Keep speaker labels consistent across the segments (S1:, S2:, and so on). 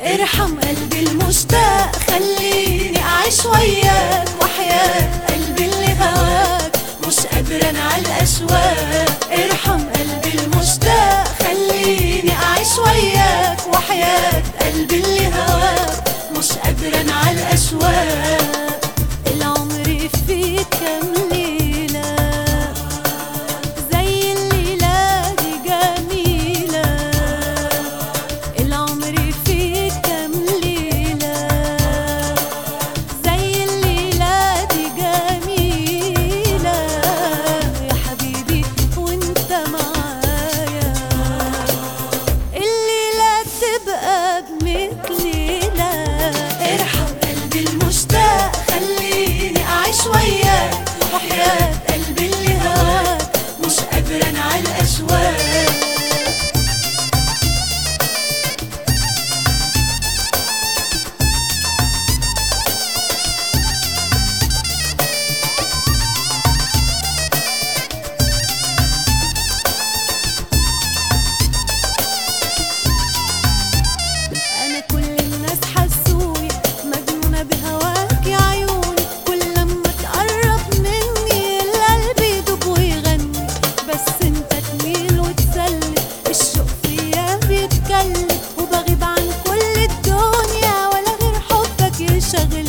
S1: ارحم قلبي المشتاق خليني أعيش وياك وحياك قلبي اللي هواك مش قادرة أنا على الاشواق ارحم قلبي المشتاق خليني أعيش وياك وحياك قلبي اللي هواك مش قادرة أنا على
S2: الاشواق
S1: بس انت تميل وتسلي الشوق فيا بيتكلم وبغيب عن كل الدنيا ولا غير حبك
S2: يشغل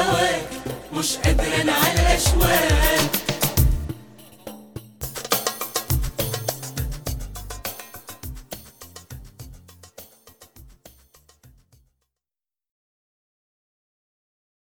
S2: هواك مش قادرة على الأشواق